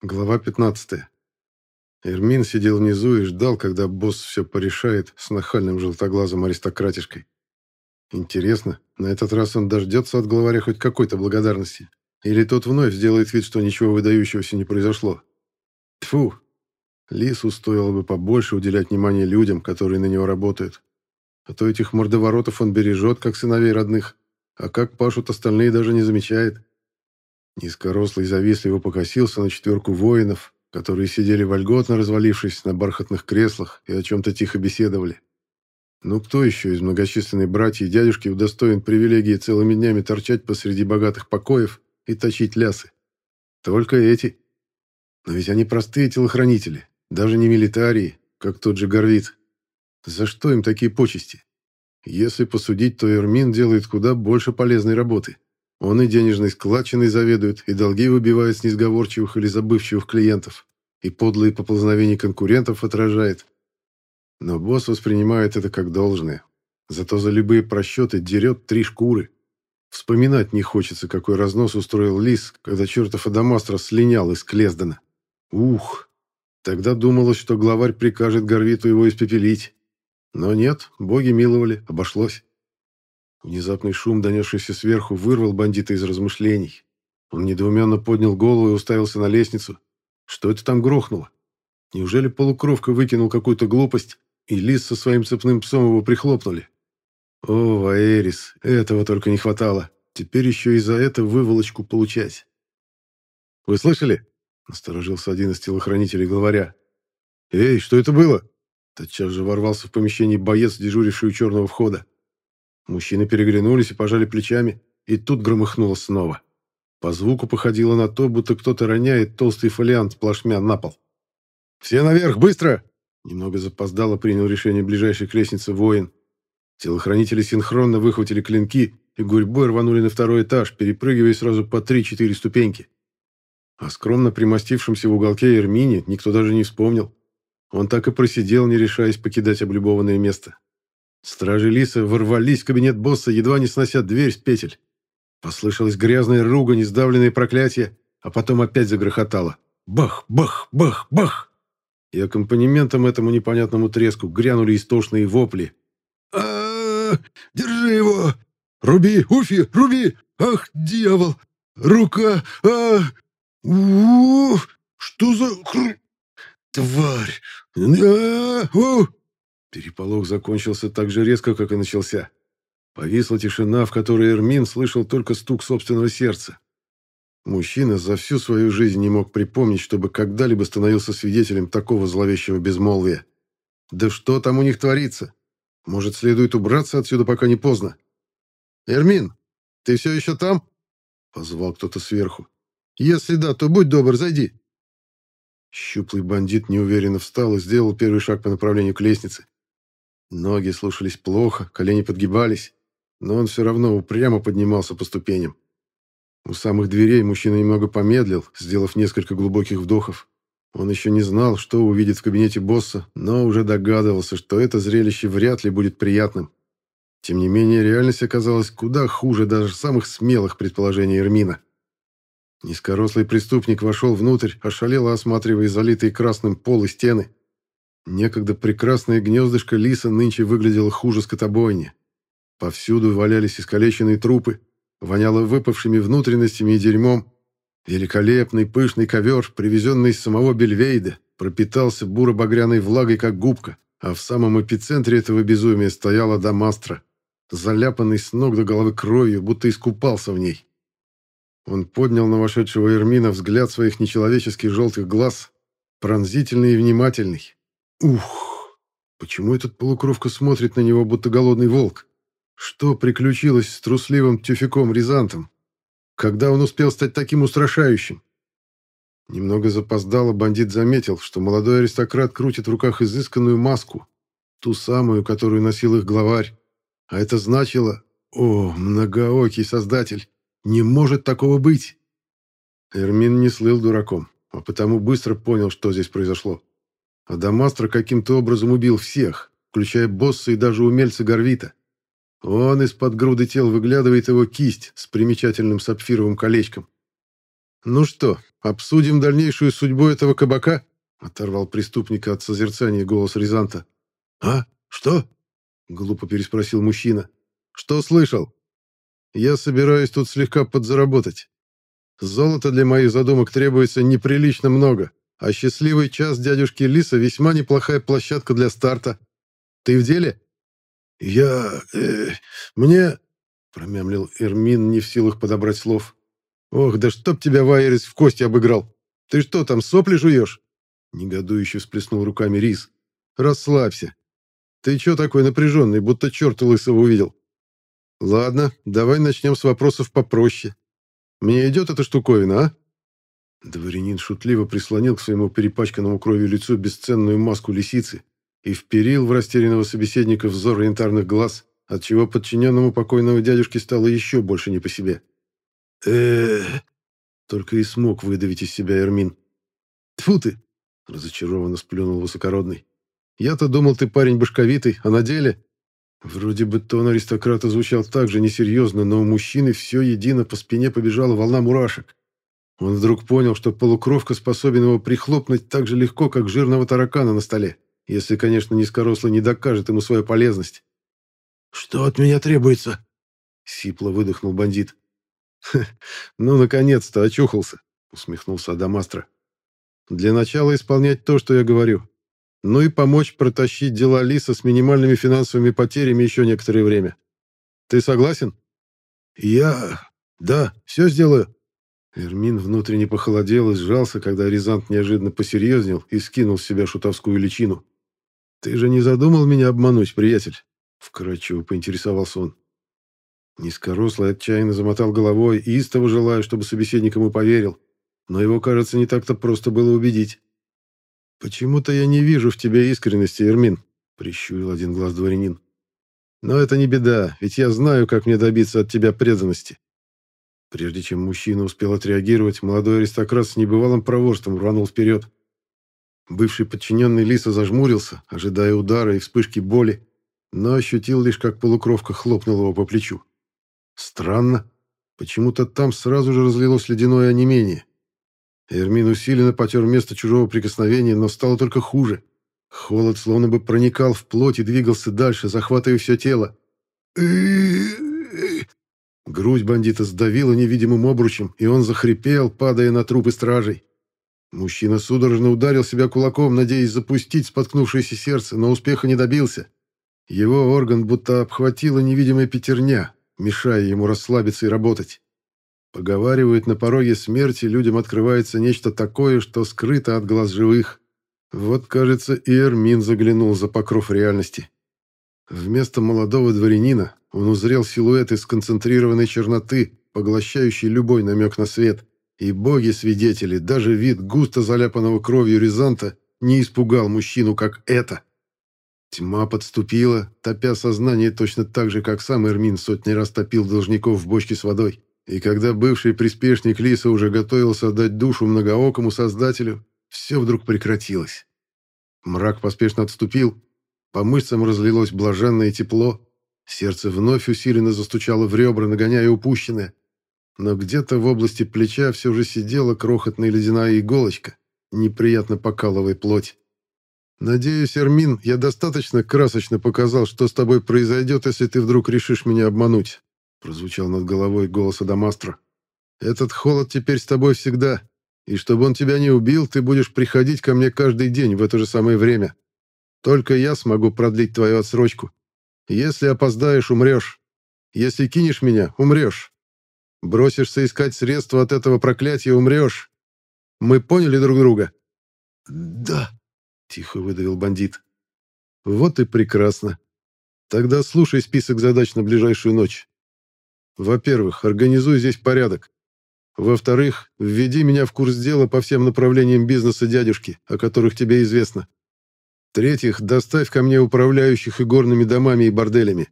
Глава 15. Эрмин сидел внизу и ждал, когда босс все порешает с нахальным желтоглазым аристократишкой. Интересно, на этот раз он дождется от главаря хоть какой-то благодарности? Или тот вновь сделает вид, что ничего выдающегося не произошло? Тфу! Лису стоило бы побольше уделять внимание людям, которые на него работают. А то этих мордоворотов он бережет, как сыновей родных, а как пашут остальные даже не замечает. Низкорослый завистливо покосился на четверку воинов, которые сидели вольготно развалившись на бархатных креслах и о чем-то тихо беседовали. Ну кто еще из многочисленной братьев и дядюшки удостоен привилегии целыми днями торчать посреди богатых покоев и точить лясы? Только эти. Но ведь они простые телохранители, даже не милитарии, как тот же Горвит. За что им такие почести? Если посудить, то Эрмин делает куда больше полезной работы. Он и денежной складчиной заведует, и долги выбивает с несговорчивых или забывчивых клиентов, и подлые поползновения конкурентов отражает. Но босс воспринимает это как должное. Зато за любые просчеты дерет три шкуры. Вспоминать не хочется, какой разнос устроил Лис, когда чертов Адамастро слинял из Клездана. Ух! Тогда думалось, что главарь прикажет Горвиту его испепелить. Но нет, боги миловали, обошлось. Внезапный шум, донесшийся сверху, вырвал бандита из размышлений. Он недоуменно поднял голову и уставился на лестницу. Что это там грохнуло? Неужели полукровка выкинул какую-то глупость, и лис со своим цепным псом его прихлопнули? О, Ваэрис, этого только не хватало. Теперь еще и за это выволочку получать. «Вы слышали?» — насторожился один из телохранителей главаря. «Эй, что это было?» Тотчас же ворвался в помещение боец, дежуривший у черного входа. Мужчины переглянулись и пожали плечами, и тут громыхнуло снова. По звуку походило на то, будто кто-то роняет толстый фолиант плашмя на пол. «Все наверх, быстро!» Немного запоздало принял решение ближайший к лестнице воин. Телохранители синхронно выхватили клинки и гурьбой рванули на второй этаж, перепрыгивая сразу по три-четыре ступеньки. О скромно примостившемся в уголке Эрмине никто даже не вспомнил. Он так и просидел, не решаясь покидать облюбованное место. Стражи Лиса ворвались в кабинет босса, едва не снося дверь с петель. Послышалась грязная ругань, издавленные проклятия, а потом опять загрохотало. Бах, бах, бах, бах! И аккомпанементом этому непонятному треску грянули истошные вопли. а, Держи его! Руби, Уфи, руби! Ах, дьявол! Рука! а у, Что за... Тварь! а у Переполох закончился так же резко, как и начался. Повисла тишина, в которой Эрмин слышал только стук собственного сердца. Мужчина за всю свою жизнь не мог припомнить, чтобы когда-либо становился свидетелем такого зловещего безмолвия. Да что там у них творится? Может, следует убраться отсюда, пока не поздно? «Эрмин, ты все еще там?» — позвал кто-то сверху. «Если да, то будь добр, зайди». Щуплый бандит неуверенно встал и сделал первый шаг по направлению к лестнице. Ноги слушались плохо, колени подгибались, но он все равно упрямо поднимался по ступеням. У самых дверей мужчина немного помедлил, сделав несколько глубоких вдохов. Он еще не знал, что увидит в кабинете босса, но уже догадывался, что это зрелище вряд ли будет приятным. Тем не менее, реальность оказалась куда хуже даже самых смелых предположений Эрмина. Низкорослый преступник вошел внутрь, ошалело осматривая залитые красным пол и стены. Некогда прекрасное гнездышко лиса нынче выглядело хуже скотобойни. Повсюду валялись искалеченные трупы, воняло выпавшими внутренностями и дерьмом. Великолепный пышный ковер, привезенный из самого Бельвейда, пропитался буро-багряной влагой, как губка, а в самом эпицентре этого безумия стояла Дамастра, заляпанный с ног до головы кровью, будто искупался в ней. Он поднял на вошедшего Эрмина взгляд своих нечеловеческих желтых глаз, пронзительный и внимательный, Ух! Почему этот полукровка смотрит на него, будто голодный волк? Что приключилось с трусливым тюфяком Рязантом? Когда он успел стать таким устрашающим? Немного запоздало бандит заметил, что молодой аристократ крутит в руках изысканную маску, ту самую, которую носил их главарь. А это значило, о, многоокий создатель, не может такого быть. Эрмин не слыл дураком, а потому быстро понял, что здесь произошло. Адамастро каким-то образом убил всех, включая босса и даже умельца Горвита. Он из-под груды тел выглядывает его кисть с примечательным сапфировым колечком. «Ну что, обсудим дальнейшую судьбу этого кабака?» — оторвал преступника от созерцания голос Рязанта. «А? Что?» — глупо переспросил мужчина. «Что слышал? Я собираюсь тут слегка подзаработать. Золота для моих задумок требуется неприлично много, а счастливый час дядюшки Лиса весьма неплохая площадка для старта. Ты в деле?» «Я... Э, мне...» — промямлил Эрмин, не в силах подобрать слов. «Ох, да чтоб тебя Вайерис в кости обыграл! Ты что, там сопли жуешь?» Негодующе всплеснул руками Рис. «Расслабься. Ты чё такой напряженный, будто черта лысого увидел?» «Ладно, давай начнем с вопросов попроще. Мне идет эта штуковина, а?» Дворянин шутливо прислонил к своему перепачканному кровью лицу бесценную маску лисицы и вперил в растерянного собеседника взор янтарных глаз, отчего подчиненному покойного дядюшки стало еще больше не по себе. э Только и смог выдавить из себя Эрмин. Тфу ты!» — разочарованно сплюнул высокородный. «Я-то думал, ты парень башковитый, а на деле...» Вроде бы тон аристократа звучал так же несерьезно, но у мужчины все едино по спине побежала волна мурашек. Он вдруг понял, что полукровка способен его прихлопнуть так же легко, как жирного таракана на столе, если, конечно, низкорослый не докажет ему свою полезность. «Что от меня требуется?» — сипло выдохнул бандит. «Ну, наконец-то очухался», — усмехнулся Адамастро. «Для начала исполнять то, что я говорю. Ну и помочь протащить дела Лиса с минимальными финансовыми потерями еще некоторое время. Ты согласен?» «Я... да, все сделаю». Эрмин внутренне похолодел и сжался, когда Рязант неожиданно посерьезнел и скинул с себя шутовскую личину. «Ты же не задумал меня обмануть, приятель?» — вкратчиво поинтересовался он. Низкорослый отчаянно замотал головой, истово желая, чтобы собеседник ему поверил. Но его, кажется, не так-то просто было убедить. «Почему-то я не вижу в тебе искренности, Эрмин», — прищурил один глаз дворянин. «Но это не беда, ведь я знаю, как мне добиться от тебя преданности». Прежде чем мужчина успел отреагировать, молодой аристократ с небывалым проворством рванул вперед. Бывший подчиненный Лиса зажмурился, ожидая удара и вспышки боли, но ощутил лишь, как полукровка хлопнула его по плечу. Странно. Почему-то там сразу же разлилось ледяное онемение. Эрмин усиленно потер место чужого прикосновения, но стало только хуже. Холод словно бы проникал в плоть и двигался дальше, захватывая все тело. Грудь бандита сдавила невидимым обручем, и он захрипел, падая на трупы стражей. Мужчина судорожно ударил себя кулаком, надеясь запустить споткнувшееся сердце, но успеха не добился. Его орган будто обхватила невидимая пятерня, мешая ему расслабиться и работать. Поговаривают, на пороге смерти людям открывается нечто такое, что скрыто от глаз живых. Вот, кажется, и Эрмин заглянул за покров реальности. Вместо молодого дворянина он узрел силуэт из сконцентрированной черноты, поглощающий любой намек на свет. И боги-свидетели, даже вид густо заляпанного кровью Рязанта не испугал мужчину, как это. Тьма подступила, топя сознание точно так же, как сам Эрмин сотни раз топил должников в бочке с водой. И когда бывший приспешник Лиса уже готовился отдать душу многоокому создателю, все вдруг прекратилось. Мрак поспешно отступил, по мышцам разлилось блаженное тепло, сердце вновь усиленно застучало в ребра, нагоняя упущенное. Но где-то в области плеча все же сидела крохотная ледяная иголочка, неприятно покалывая плоть. «Надеюсь, Эрмин, я достаточно красочно показал, что с тобой произойдет, если ты вдруг решишь меня обмануть», прозвучал над головой голос Адамастра. «Этот холод теперь с тобой всегда, и чтобы он тебя не убил, ты будешь приходить ко мне каждый день в это же самое время. Только я смогу продлить твою отсрочку. Если опоздаешь, умрешь. Если кинешь меня, умрешь. Бросишься искать средства от этого проклятия, умрешь. Мы поняли друг друга?» «Да», — тихо выдавил бандит. «Вот и прекрасно. Тогда слушай список задач на ближайшую ночь. Во-первых, организуй здесь порядок. Во-вторых, введи меня в курс дела по всем направлениям бизнеса дядюшки, о которых тебе известно. В-третьих, доставь ко мне управляющих игорными домами и борделями.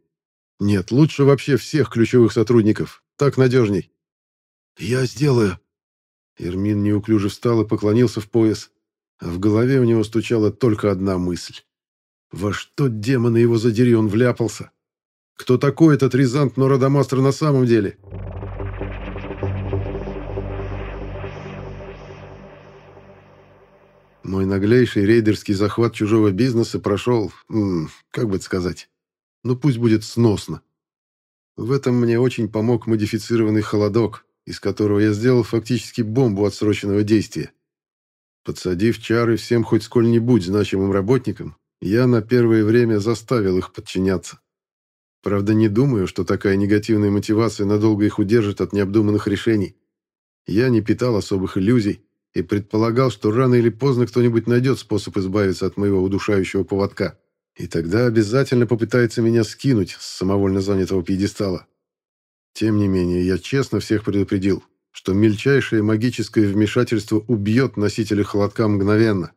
Нет, лучше вообще всех ключевых сотрудников. Так надежней. Я сделаю. Эрмин неуклюже встал и поклонился в пояс. А в голове у него стучала только одна мысль. Во что, демона его задери, он вляпался? Кто такой этот Рязант Нородомастр на самом деле? Мой наглейший рейдерский захват чужого бизнеса прошел, как бы это сказать, ну пусть будет сносно. В этом мне очень помог модифицированный холодок, из которого я сделал фактически бомбу отсроченного действия. Подсадив чары всем хоть сколь-нибудь значимым работникам, я на первое время заставил их подчиняться. Правда, не думаю, что такая негативная мотивация надолго их удержит от необдуманных решений. Я не питал особых иллюзий, и предполагал, что рано или поздно кто-нибудь найдет способ избавиться от моего удушающего поводка. И тогда обязательно попытается меня скинуть с самовольно занятого пьедестала. Тем не менее, я честно всех предупредил, что мельчайшее магическое вмешательство убьет носителя холодка мгновенно.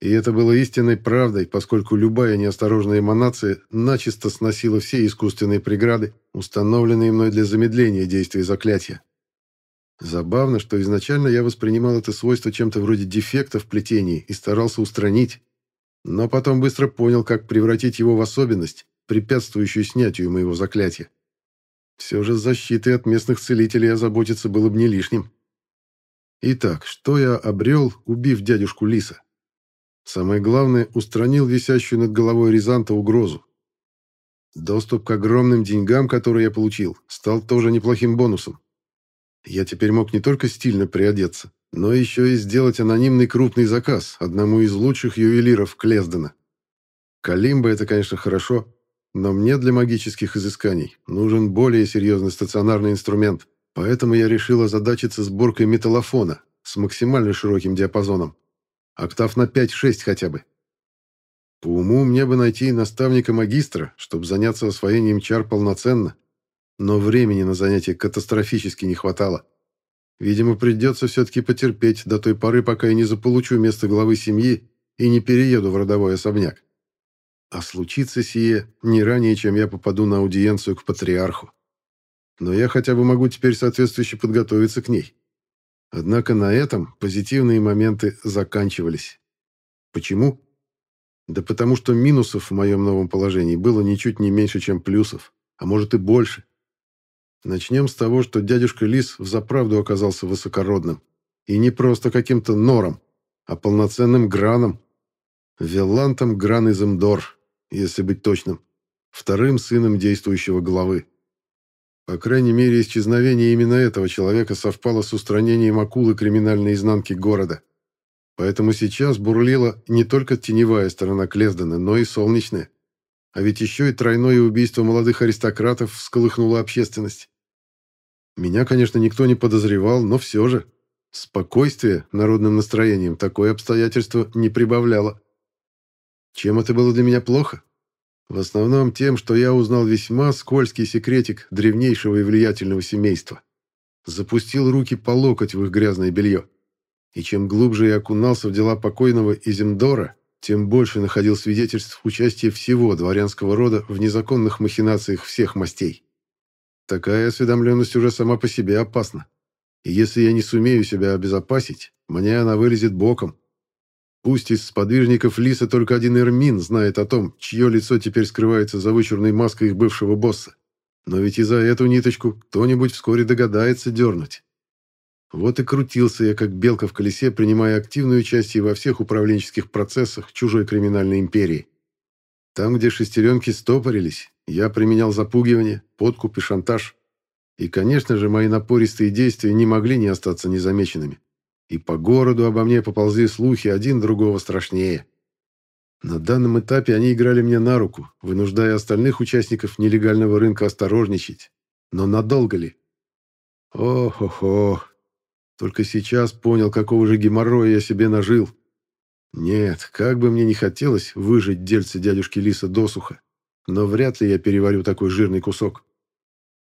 И это было истинной правдой, поскольку любая неосторожная эманация начисто сносила все искусственные преграды, установленные мной для замедления действия заклятия. Забавно, что изначально я воспринимал это свойство чем-то вроде дефекта в плетении и старался устранить, но потом быстро понял, как превратить его в особенность, препятствующую снятию моего заклятия. Все же защитой от местных целителей озаботиться было бы не лишним. Итак, что я обрел, убив дядюшку Лиса? Самое главное, устранил висящую над головой Рязанта угрозу. Доступ к огромным деньгам, которые я получил, стал тоже неплохим бонусом. Я теперь мог не только стильно приодеться, но еще и сделать анонимный крупный заказ одному из лучших ювелиров Клездена. Калимба — это, конечно, хорошо, но мне для магических изысканий нужен более серьезный стационарный инструмент, поэтому я решил озадачиться сборкой металлофона с максимально широким диапазоном. Октав на 5-6 хотя бы. По уму мне бы найти наставника-магистра, чтобы заняться освоением чар полноценно, но времени на занятия катастрофически не хватало. Видимо, придется все-таки потерпеть до той поры, пока я не заполучу место главы семьи и не перееду в родовой особняк. А случится сие не ранее, чем я попаду на аудиенцию к патриарху. Но я хотя бы могу теперь соответствующе подготовиться к ней. Однако на этом позитивные моменты заканчивались. Почему? Да потому что минусов в моем новом положении было ничуть не меньше, чем плюсов, а может и больше. Начнем с того, что дядюшка Лис взаправду оказался высокородным. И не просто каким-то нором, а полноценным граном. Веллантом Гран Иземдор, если быть точным. Вторым сыном действующего главы. По крайней мере, исчезновение именно этого человека совпало с устранением акулы криминальной изнанки города. Поэтому сейчас бурлила не только теневая сторона Клездена, но и солнечная. А ведь еще и тройное убийство молодых аристократов всколыхнуло общественность. Меня, конечно, никто не подозревал, но все же. Спокойствие народным настроением такое обстоятельство не прибавляло. Чем это было для меня плохо? В основном тем, что я узнал весьма скользкий секретик древнейшего и влиятельного семейства. Запустил руки по локоть в их грязное белье. И чем глубже я окунался в дела покойного Изимдора, тем больше находил свидетельств участия всего дворянского рода в незаконных махинациях всех мастей. Такая осведомленность уже сама по себе опасна. И если я не сумею себя обезопасить, мне она вылезет боком. Пусть из сподвижников Лиса только один Эрмин знает о том, чье лицо теперь скрывается за вычурной маской их бывшего босса. Но ведь и за эту ниточку кто-нибудь вскоре догадается дернуть. Вот и крутился я, как белка в колесе, принимая активное участие во всех управленческих процессах чужой криминальной империи. Там, где шестеренки стопорились, я применял запугивание, подкуп и шантаж. И, конечно же, мои напористые действия не могли не остаться незамеченными. И по городу обо мне поползли слухи, один другого страшнее. На данном этапе они играли мне на руку, вынуждая остальных участников нелегального рынка осторожничать. Но надолго ли? Ох-охо. Только сейчас понял, какого же геморроя я себе нажил. Нет, как бы мне не хотелось выжить дельце дядюшки Лиса досуха, но вряд ли я переварю такой жирный кусок.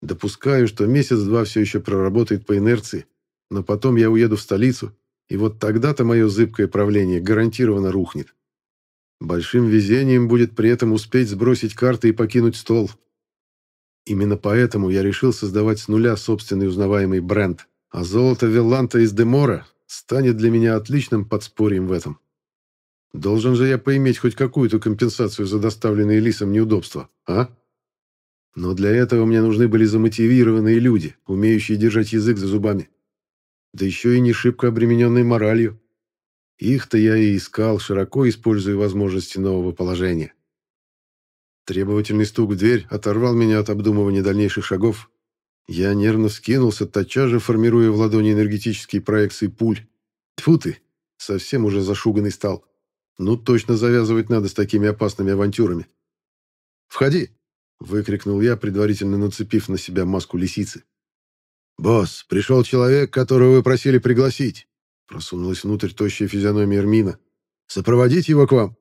Допускаю, что месяц-два все еще проработает по инерции, но потом я уеду в столицу, и вот тогда-то мое зыбкое правление гарантированно рухнет. Большим везением будет при этом успеть сбросить карты и покинуть стол. Именно поэтому я решил создавать с нуля собственный узнаваемый бренд, а золото Велланта из Демора станет для меня отличным подспорьем в этом. Должен же я поиметь хоть какую-то компенсацию за доставленные лисом неудобства, а? Но для этого мне нужны были замотивированные люди, умеющие держать язык за зубами. Да еще и не шибко обремененные моралью. Их-то я и искал, широко используя возможности нового положения. Требовательный стук в дверь оторвал меня от обдумывания дальнейших шагов. Я нервно вскинулся, тотчас же формируя в ладони энергетические проекции пуль. Тьфу ты, совсем уже зашуганный стал. Ну, точно завязывать надо с такими опасными авантюрами. «Входи!» — выкрикнул я, предварительно нацепив на себя маску лисицы. «Босс, пришел человек, которого вы просили пригласить!» Просунулась внутрь тощая физиономия Эрмина. «Сопроводить его к вам!»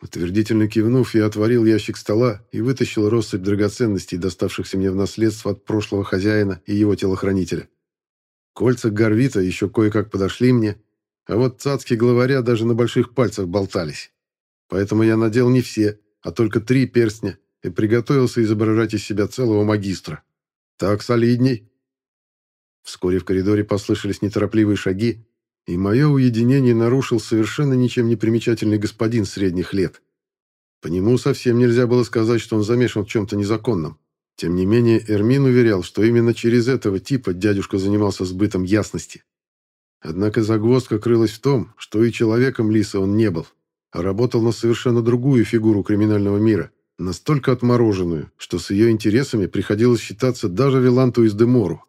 Утвердительно кивнув, я отворил ящик стола и вытащил россыпь драгоценностей, доставшихся мне в наследство от прошлого хозяина и его телохранителя. Кольца Гарвита еще кое-как подошли мне, а вот цацки главаря даже на больших пальцах болтались. Поэтому я надел не все, а только три перстня и приготовился изображать из себя целого магистра. Так солидней. Вскоре в коридоре послышались неторопливые шаги, и мое уединение нарушил совершенно ничем не примечательный господин средних лет. По нему совсем нельзя было сказать, что он замешан в чем-то незаконном. Тем не менее, Эрмин уверял, что именно через этого типа дядюшка занимался сбытом ясности. Однако загвоздка крылась в том, что и человеком Лиса он не был, а работал на совершенно другую фигуру криминального мира, настолько отмороженную, что с ее интересами приходилось считаться даже Виланту из Демору.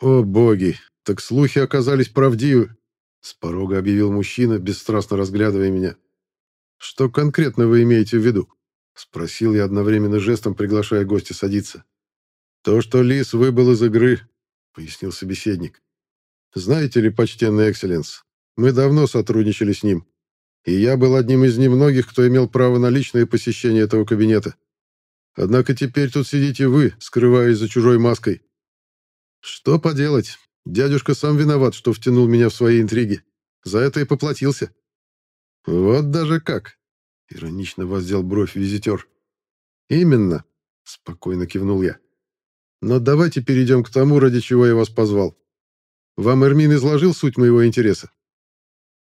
«О боги, так слухи оказались правдивы», — с порога объявил мужчина, бесстрастно разглядывая меня. «Что конкретно вы имеете в виду?» — спросил я одновременно жестом, приглашая гостя садиться. «То, что Лис выбыл из игры», — пояснил собеседник. «Знаете ли, почтенный Экселленс, мы давно сотрудничали с ним, и я был одним из немногих, кто имел право на личное посещение этого кабинета. Однако теперь тут сидите вы, скрываясь за чужой маской. Что поделать, Дядюшка сам виноват, что втянул меня в свои интриги. За это и поплатился. Вот даже как. Иронично воздел бровь визитер. Именно, спокойно кивнул я. Но давайте перейдем к тому, ради чего я вас позвал. Вам Эрмин изложил суть моего интереса?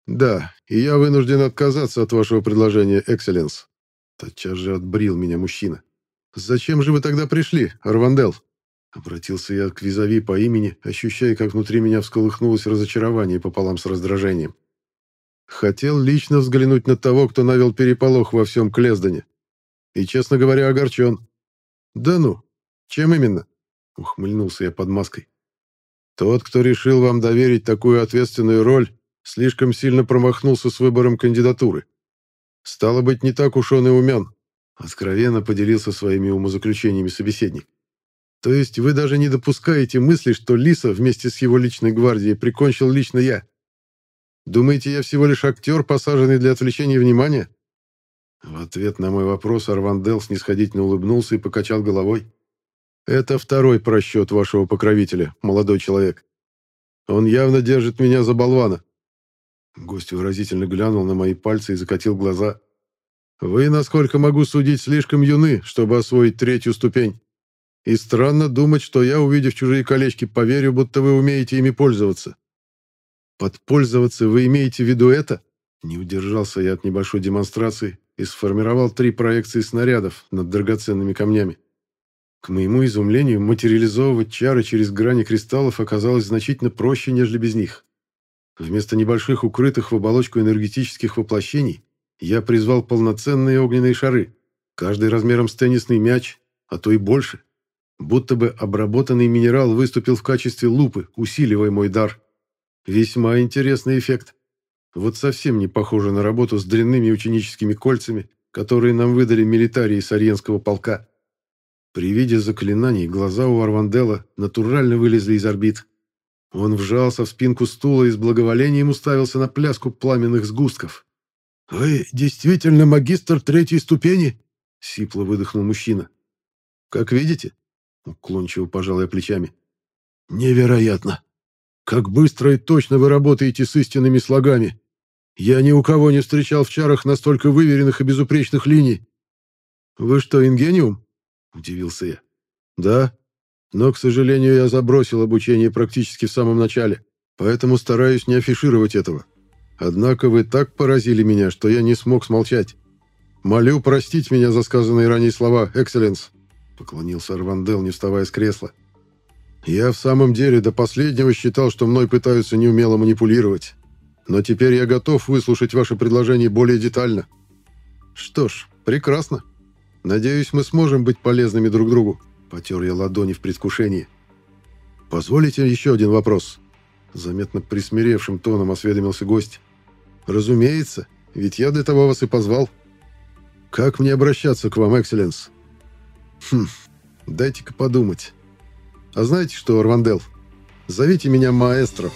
Да, и я вынужден отказаться от вашего предложения, Экселленс. Тотчас же отбрил меня мужчина. Зачем же вы тогда пришли, Арвандел? Обратился я к визави по имени, ощущая, как внутри меня всколыхнулось разочарование пополам с раздражением. Хотел лично взглянуть на того, кто навел переполох во всем Клездане. И, честно говоря, огорчен. «Да ну, чем именно?» — ухмыльнулся я под маской. «Тот, кто решил вам доверить такую ответственную роль, слишком сильно промахнулся с выбором кандидатуры. Стало быть, не так уж он и умен», — откровенно поделился своими умозаключениями собеседник. То есть вы даже не допускаете мысли, что Лиса вместе с его личной гвардией прикончил лично я? Думаете, я всего лишь актер, посаженный для отвлечения внимания?» В ответ на мой вопрос Арвандел снисходительно улыбнулся и покачал головой. «Это второй просчет вашего покровителя, молодой человек. Он явно держит меня за болвана». Гость выразительно глянул на мои пальцы и закатил глаза. «Вы, насколько могу судить, слишком юны, чтобы освоить третью ступень. И странно думать, что я, увидев чужие колечки, поверю, будто вы умеете ими пользоваться. Подпользоваться вы имеете в виду это? Не удержался я от небольшой демонстрации и сформировал три проекции снарядов над драгоценными камнями. К моему изумлению, материализовывать чары через грани кристаллов оказалось значительно проще, нежели без них. Вместо небольших укрытых в оболочку энергетических воплощений я призвал полноценные огненные шары, каждый размером с теннисный мяч, а то и больше. Будто бы обработанный минерал выступил в качестве лупы, усиливая мой дар. Весьма интересный эффект. Вот совсем не похоже на работу с дрянными ученическими кольцами, которые нам выдали милитарии Сарьенского полка. При виде заклинаний глаза у Арвандела натурально вылезли из орбит. Он вжался в спинку стула и с благоволением уставился на пляску пламенных сгустков. «Вы действительно магистр третьей ступени?» — сипло выдохнул мужчина. «Как видите, Уклончиво пожал я плечами. «Невероятно! Как быстро и точно вы работаете с истинными слогами! Я ни у кого не встречал в чарах настолько выверенных и безупречных линий!» «Вы что, ингениум?» — удивился я. «Да, но, к сожалению, я забросил обучение практически в самом начале, поэтому стараюсь не афишировать этого. Однако вы так поразили меня, что я не смог смолчать. Молю простить меня за сказанные ранее слова, экселленс». Поклонился Арвандел, не вставая с кресла. «Я в самом деле до последнего считал, что мной пытаются неумело манипулировать. Но теперь я готов выслушать ваше предложение более детально. Что ж, прекрасно. Надеюсь, мы сможем быть полезными друг другу. Потер я ладони в предвкушении. Позволите еще один вопрос? Заметно присмиревшим тоном осведомился гость. Разумеется, ведь я для того вас и позвал. Как мне обращаться к вам, экселленс? Хм, дайте-ка подумать. А знаете что, Арвандел? Зовите меня маэстро.